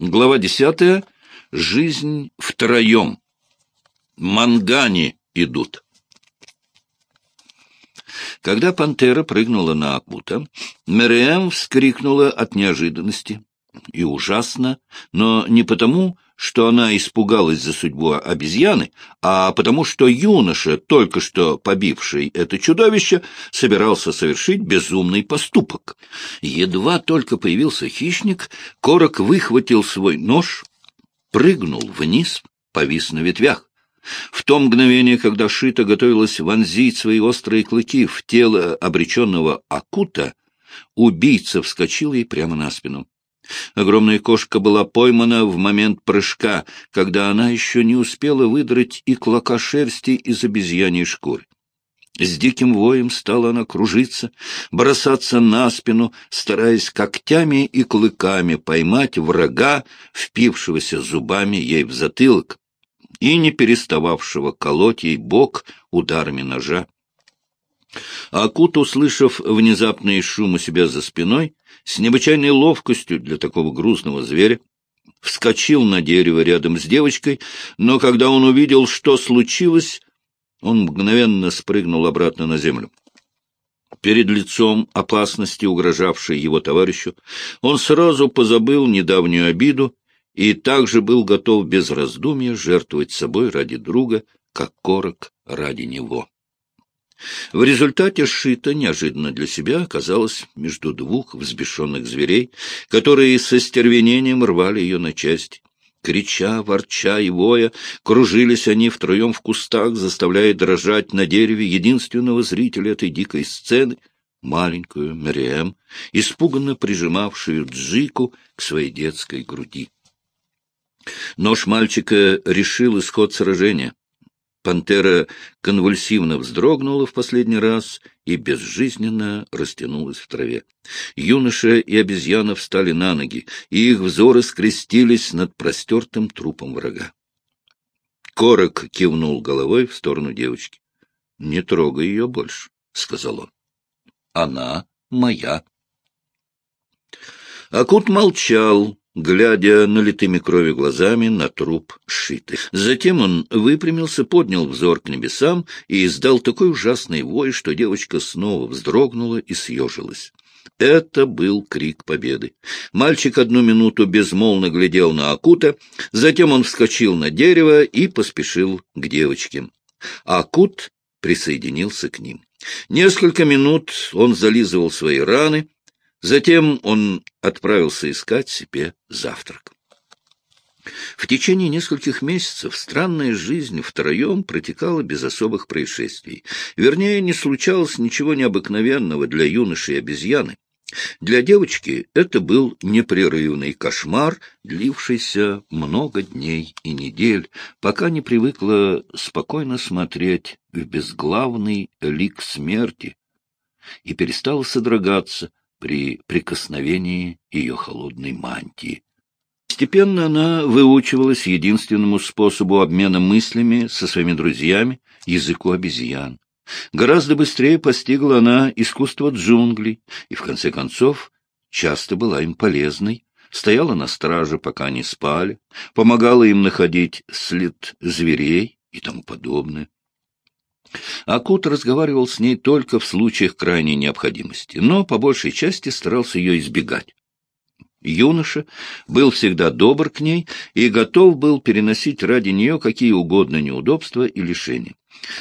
Глава десятая. Жизнь втроем. Мангани идут. Когда пантера прыгнула на Акута, Мериэм вскрикнула от неожиданности. И ужасно, но не потому, что она испугалась за судьбу обезьяны, а потому что юноша, только что побивший это чудовище, собирался совершить безумный поступок. Едва только появился хищник, Корок выхватил свой нож, прыгнул вниз, повис на ветвях. В то мгновение, когда Шита готовилась вонзить свои острые клыки в тело обреченного Акута, убийца вскочил ей прямо на спину. Огромная кошка была поймана в момент прыжка, когда она еще не успела выдрать и клока шерсти из обезьяньей шкуры. С диким воем стала она кружиться, бросаться на спину, стараясь когтями и клыками поймать врага, впившегося зубами ей в затылок и не перестававшего колоть ей бок ударами ножа. Акут, услышав внезапный шум у себя за спиной, с необычайной ловкостью для такого грузного зверя, вскочил на дерево рядом с девочкой, но когда он увидел, что случилось, он мгновенно спрыгнул обратно на землю. Перед лицом опасности, угрожавшей его товарищу, он сразу позабыл недавнюю обиду и также был готов без раздумья жертвовать собой ради друга, как корок ради него. В результате Шита неожиданно для себя оказалась между двух взбешенных зверей, которые со стервенением рвали ее на части. Крича, ворча и воя, кружились они втроем в кустах, заставляя дрожать на дереве единственного зрителя этой дикой сцены, маленькую Мариэм, испуганно прижимавшую Джику к своей детской груди. Нож мальчика решил исход сражения. Пантера конвульсивно вздрогнула в последний раз и безжизненно растянулась в траве. Юноша и обезьяна встали на ноги, и их взоры скрестились над простертым трупом врага. Корок кивнул головой в сторону девочки. — Не трогай ее больше, — сказал он. — Она моя. Акут молчал, глядя налитыми кровью глазами на труп Шиты. Затем он выпрямился, поднял взор к небесам и издал такой ужасный вой, что девочка снова вздрогнула и съежилась. Это был крик победы. Мальчик одну минуту безмолвно глядел на Акута, затем он вскочил на дерево и поспешил к девочке. Акут присоединился к ним. Несколько минут он зализывал свои раны, Затем он отправился искать себе завтрак. В течение нескольких месяцев странная жизнь втроем протекала без особых происшествий. Вернее, не случалось ничего необыкновенного для юноши и обезьяны. Для девочки это был непрерывный кошмар, длившийся много дней и недель, пока не привыкла спокойно смотреть в безглавный лик смерти и перестала содрогаться, при прикосновении ее холодной мантии. Постепенно она выучивалась единственному способу обмена мыслями со своими друзьями — языку обезьян. Гораздо быстрее постигла она искусство джунглей и, в конце концов, часто была им полезной, стояла на страже, пока они спали, помогала им находить след зверей и тому подобное. Акут разговаривал с ней только в случаях крайней необходимости, но по большей части старался ее избегать. Юноша был всегда добр к ней и готов был переносить ради нее какие угодно неудобства и лишения.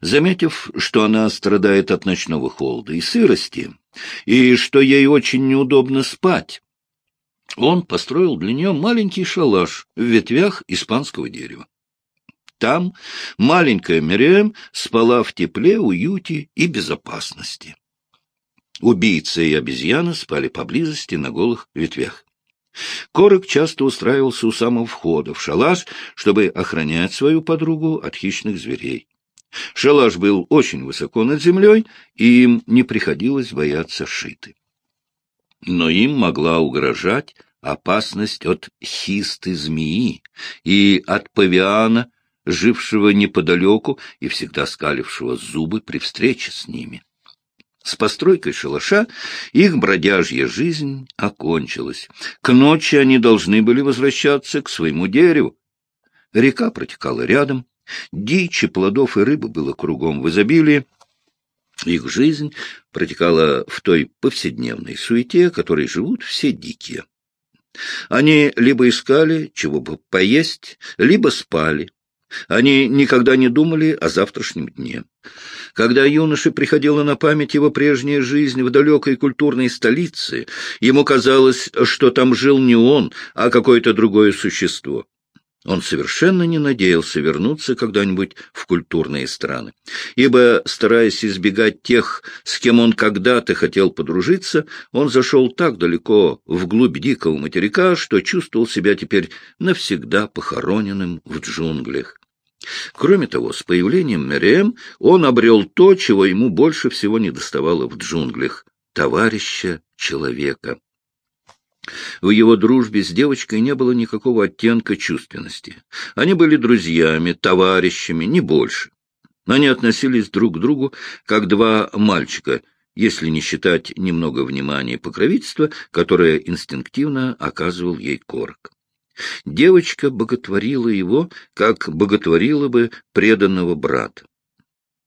Заметив, что она страдает от ночного холода и сырости, и что ей очень неудобно спать, он построил для нее маленький шалаш в ветвях испанского дерева. Там маленькая Мириэм спала в тепле, уюте и безопасности. Убийца и обезьяна спали поблизости на голых ветвях. Корок часто устраивался у самого входа в шалаш, чтобы охранять свою подругу от хищных зверей. Шалаш был очень высоко над землей, и им не приходилось бояться шиты. Но им могла угрожать опасность от хисты змеи и от павиана, жившего неподалеку и всегда скалившего зубы при встрече с ними. С постройкой шалаша их бродяжья жизнь окончилась. К ночи они должны были возвращаться к своему дереву. Река протекала рядом, дичи, плодов и рыбы было кругом в изобилии. Их жизнь протекала в той повседневной суете, которой живут все дикие. Они либо искали, чего бы поесть, либо спали. Они никогда не думали о завтрашнем дне. Когда юноше приходила на память его прежняя жизнь в далекой культурной столице, ему казалось, что там жил не он, а какое-то другое существо. Он совершенно не надеялся вернуться когда-нибудь в культурные страны, ибо, стараясь избегать тех, с кем он когда-то хотел подружиться, он зашел так далеко вглубь дикого материка, что чувствовал себя теперь навсегда похороненным в джунглях. Кроме того, с появлением Мериэм он обрел то, чего ему больше всего не доставало в джунглях — товарища человека. В его дружбе с девочкой не было никакого оттенка чувственности. Они были друзьями, товарищами, не больше. Они относились друг к другу, как два мальчика, если не считать немного внимания и покровительства, которое инстинктивно оказывал ей Корок. Девочка боготворила его, как боготворила бы преданного брата.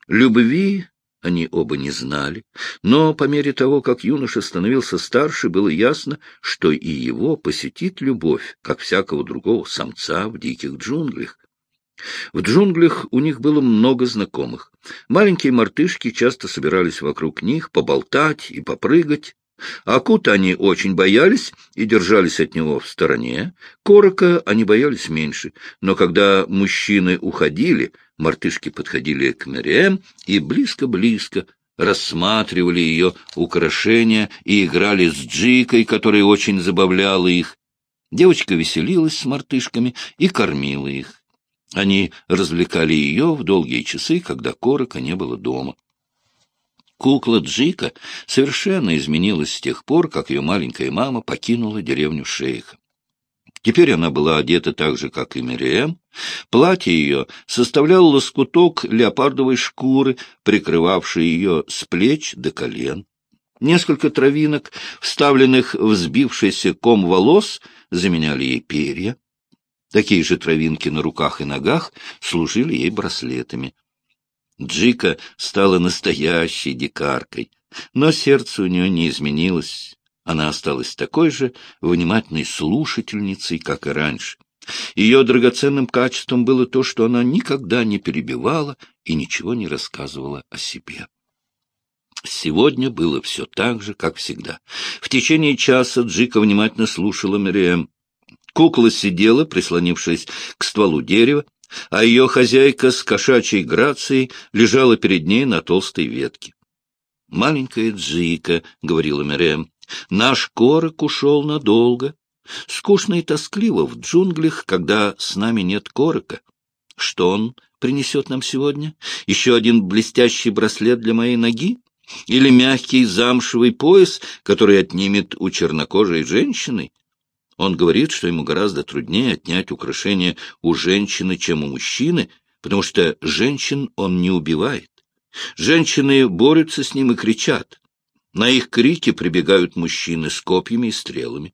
Любви они оба не знали, но по мере того, как юноша становился старше, было ясно, что и его посетит любовь, как всякого другого самца в диких джунглях. В джунглях у них было много знакомых. Маленькие мартышки часто собирались вокруг них поболтать и попрыгать. Акута они очень боялись и держались от него в стороне. Корока они боялись меньше, но когда мужчины уходили, мартышки подходили к Мериэм и близко-близко рассматривали ее украшения и играли с Джикой, которая очень забавляла их. Девочка веселилась с мартышками и кормила их. Они развлекали ее в долгие часы, когда Корока не было дома. Кукла Джика совершенно изменилась с тех пор, как ее маленькая мама покинула деревню шейха. Теперь она была одета так же, как и Мириэм. Платье ее составлял лоскуток леопардовой шкуры, прикрывавший ее с плеч до колен. Несколько травинок, вставленных в сбившийся ком волос, заменяли ей перья. Такие же травинки на руках и ногах служили ей браслетами. Джика стала настоящей дикаркой, но сердце у нее не изменилось. Она осталась такой же внимательной слушательницей, как и раньше. Ее драгоценным качеством было то, что она никогда не перебивала и ничего не рассказывала о себе. Сегодня было все так же, как всегда. В течение часа Джика внимательно слушала Мириэм. Кукла сидела, прислонившись к стволу дерева, а ее хозяйка с кошачьей грацией лежала перед ней на толстой ветке. «Маленькая Джика», — говорила Мириэм, Наш корок ушел надолго. Скучно и тоскливо в джунглях, когда с нами нет корока. Что он принесет нам сегодня? Еще один блестящий браслет для моей ноги? Или мягкий замшевый пояс, который отнимет у чернокожей женщины? Он говорит, что ему гораздо труднее отнять украшения у женщины, чем у мужчины, потому что женщин он не убивает. Женщины борются с ним и кричат. На их крики прибегают мужчины с копьями и стрелами.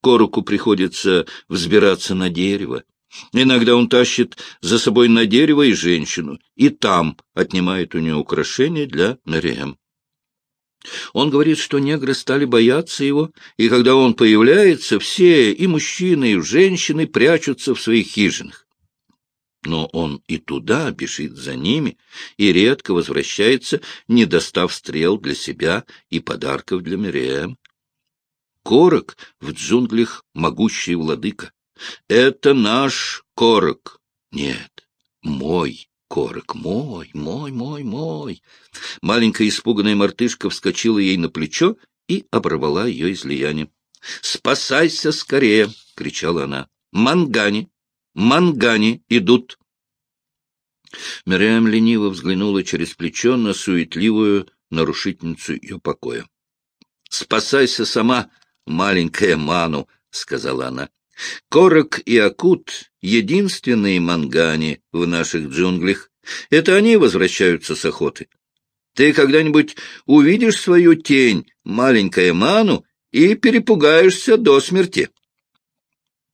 Короку приходится взбираться на дерево. Иногда он тащит за собой на дерево и женщину, и там отнимает у нее украшения для Нариэм. Он говорит, что негры стали бояться его, и когда он появляется, все, и мужчины, и женщины, прячутся в своих хижинах но он и туда бежит за ними и редко возвращается, не достав стрел для себя и подарков для Мириэм. Корок в джунглях могущий владыка. Это наш корок. Нет, мой корок, мой, мой, мой, мой. Маленькая испуганная мартышка вскочила ей на плечо и оборвала ее излияние. «Спасайся скорее!» — кричала она. «Мангани! Мангани идут. Мириам лениво взглянула через плечо на суетливую нарушительницу ее покоя. — Спасайся сама, маленькая Ману, — сказала она. — Корок и Акут — единственные мангани в наших джунглях. Это они возвращаются с охоты. Ты когда-нибудь увидишь свою тень, маленькая Ману, и перепугаешься до смерти.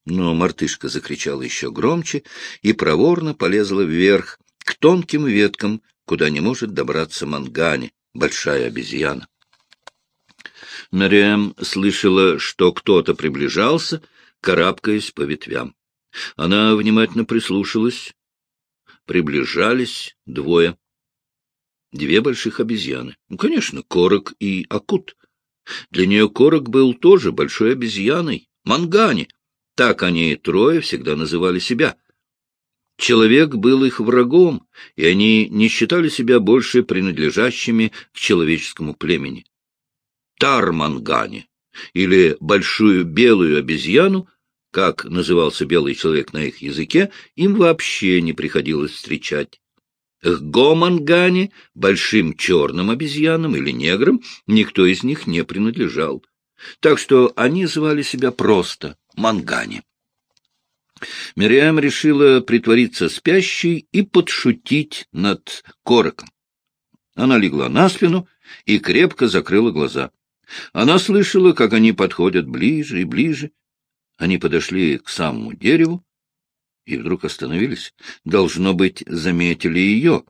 Но мартышка закричала еще громче и проворно полезла вверх, к тонким веткам, куда не может добраться Мангани, большая обезьяна. Мариэм слышала, что кто-то приближался, карабкаясь по ветвям. Она внимательно прислушалась. Приближались двое. Две больших обезьяны. Ну, конечно, Корок и Акут. Для нее Корок был тоже большой обезьяной, Мангани. Так они трое всегда называли себя. Человек был их врагом, и они не считали себя больше принадлежащими к человеческому племени. Тармангани, или большую белую обезьяну, как назывался белый человек на их языке, им вообще не приходилось встречать. К Гомангане, большим черным обезьянам или неграм, никто из них не принадлежал. Так что они звали себя просто Мангани. Мириам решила притвориться спящей и подшутить над короком. Она легла на спину и крепко закрыла глаза. Она слышала, как они подходят ближе и ближе. Они подошли к самому дереву, и вдруг остановились. Должно быть, заметили ее.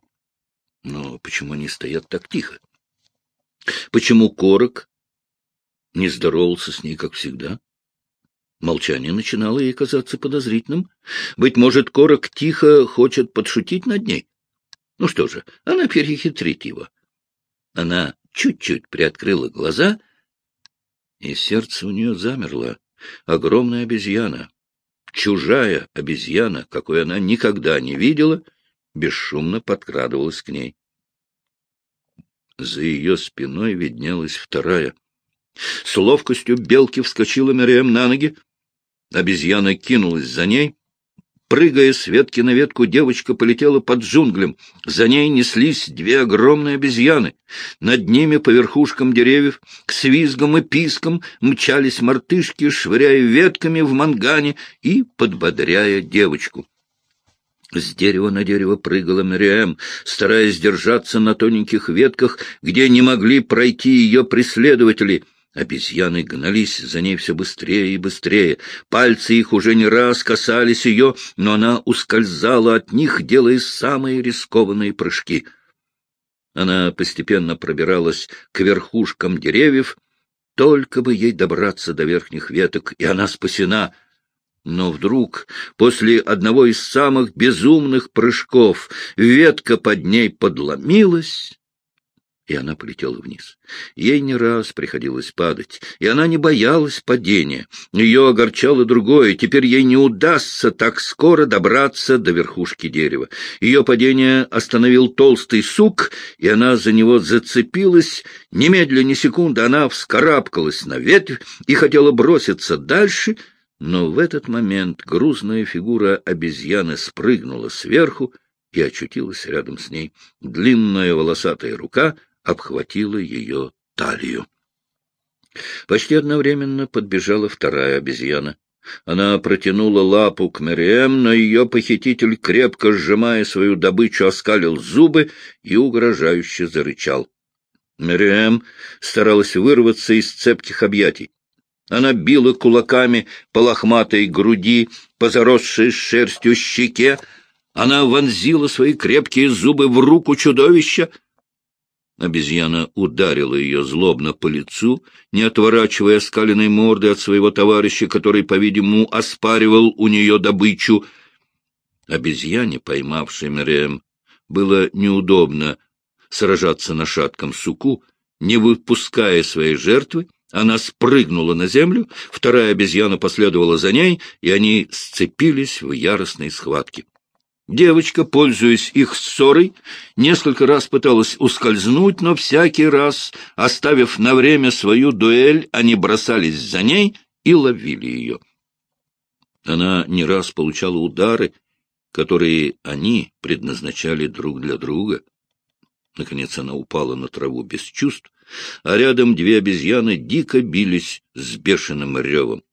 Но почему они стоят так тихо? Почему Корок не здоровался с ней, как всегда? Молчание начинало ей казаться подозрительным. Быть может, Корок тихо хочет подшутить над ней? Ну что же, она перехитрит его. Она чуть-чуть приоткрыла глаза, и сердце у нее замерло. Огромная обезьяна, Чужая обезьяна, какой она никогда не видела, бесшумно подкрадывалась к ней. За ее спиной виднелась вторая. С ловкостью белки вскочила Мариэм на ноги. Обезьяна кинулась за ней. Прыгая с ветки на ветку, девочка полетела под джунглем. За ней неслись две огромные обезьяны. Над ними, по верхушкам деревьев, к свизгам и пискам, мчались мартышки, швыряя ветками в мангане и подбодряя девочку. С дерева на дерево прыгала Мариэм, стараясь держаться на тоненьких ветках, где не могли пройти ее преследователи — Обезьяны гнались за ней все быстрее и быстрее. Пальцы их уже не раз касались ее, но она ускользала от них, делая самые рискованные прыжки. Она постепенно пробиралась к верхушкам деревьев, только бы ей добраться до верхних веток, и она спасена. Но вдруг, после одного из самых безумных прыжков, ветка под ней подломилась, и она полетела вниз. Ей не раз приходилось падать, и она не боялась падения. Ее огорчало другое, теперь ей не удастся так скоро добраться до верхушки дерева. Ее падение остановил толстый сук, и она за него зацепилась. Немедленно, ни секунды она вскарабкалась на ветвь и хотела броситься дальше, но в этот момент грузная фигура обезьяны спрыгнула сверху, и очутилась рядом с ней. Длинная волосатая рука — обхватила ее талию. Почти одновременно подбежала вторая обезьяна. Она протянула лапу к Мериэм, но ее похититель, крепко сжимая свою добычу, оскалил зубы и угрожающе зарычал. Мериэм старалась вырваться из цепких объятий. Она била кулаками по лохматой груди, по заросшей шерстью щеке. Она вонзила свои крепкие зубы в руку чудовища — Обезьяна ударила ее злобно по лицу, не отворачивая скаленной морды от своего товарища, который, по-видимому, оспаривал у нее добычу. Обезьяне, поймавшей Мерем, было неудобно сражаться на шатком суку, не выпуская своей жертвы, она спрыгнула на землю, вторая обезьяна последовала за ней, и они сцепились в яростной схватке. Девочка, пользуясь их ссорой, несколько раз пыталась ускользнуть, но всякий раз, оставив на время свою дуэль, они бросались за ней и ловили ее. Она не раз получала удары, которые они предназначали друг для друга. Наконец она упала на траву без чувств, а рядом две обезьяны дико бились с бешеным ревом.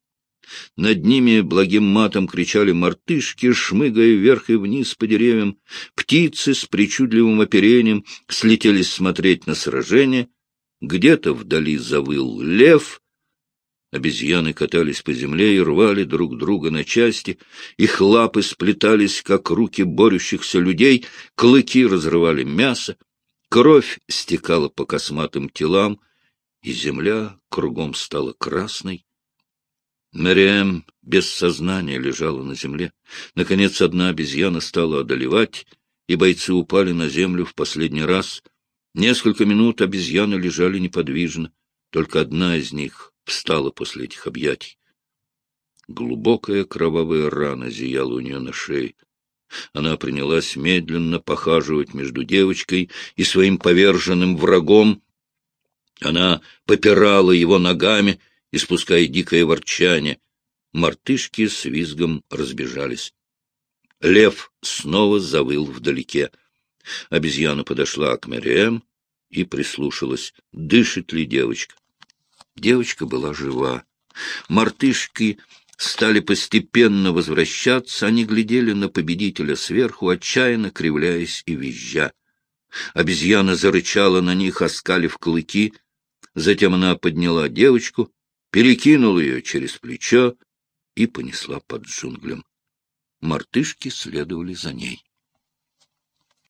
Над ними благим матом кричали мартышки, шмыгая вверх и вниз по деревьям. Птицы с причудливым оперением слетелись смотреть на сражение. Где-то вдали завыл лев. Обезьяны катались по земле и рвали друг друга на части. Их лапы сплетались, как руки борющихся людей, клыки разрывали мясо. Кровь стекала по косматым телам, и земля кругом стала красной. Мариэм без сознания лежала на земле. Наконец одна обезьяна стала одолевать, и бойцы упали на землю в последний раз. Несколько минут обезьяны лежали неподвижно, только одна из них встала после этих объятий. Глубокая кровавая рана зияла у нее на шее. Она принялась медленно похаживать между девочкой и своим поверженным врагом. Она попирала его ногами, испуская дикое ворчание. Мартышки с визгом разбежались. Лев снова завыл вдалеке. Обезьяна подошла к Мериэм и прислушалась, дышит ли девочка. Девочка была жива. Мартышки стали постепенно возвращаться, они глядели на победителя сверху, отчаянно кривляясь и визжа. Обезьяна зарычала на них, оскалив клыки. Затем она подняла девочку, перекинула ее через плечо и понесла под джунглям. Мартышки следовали за ней.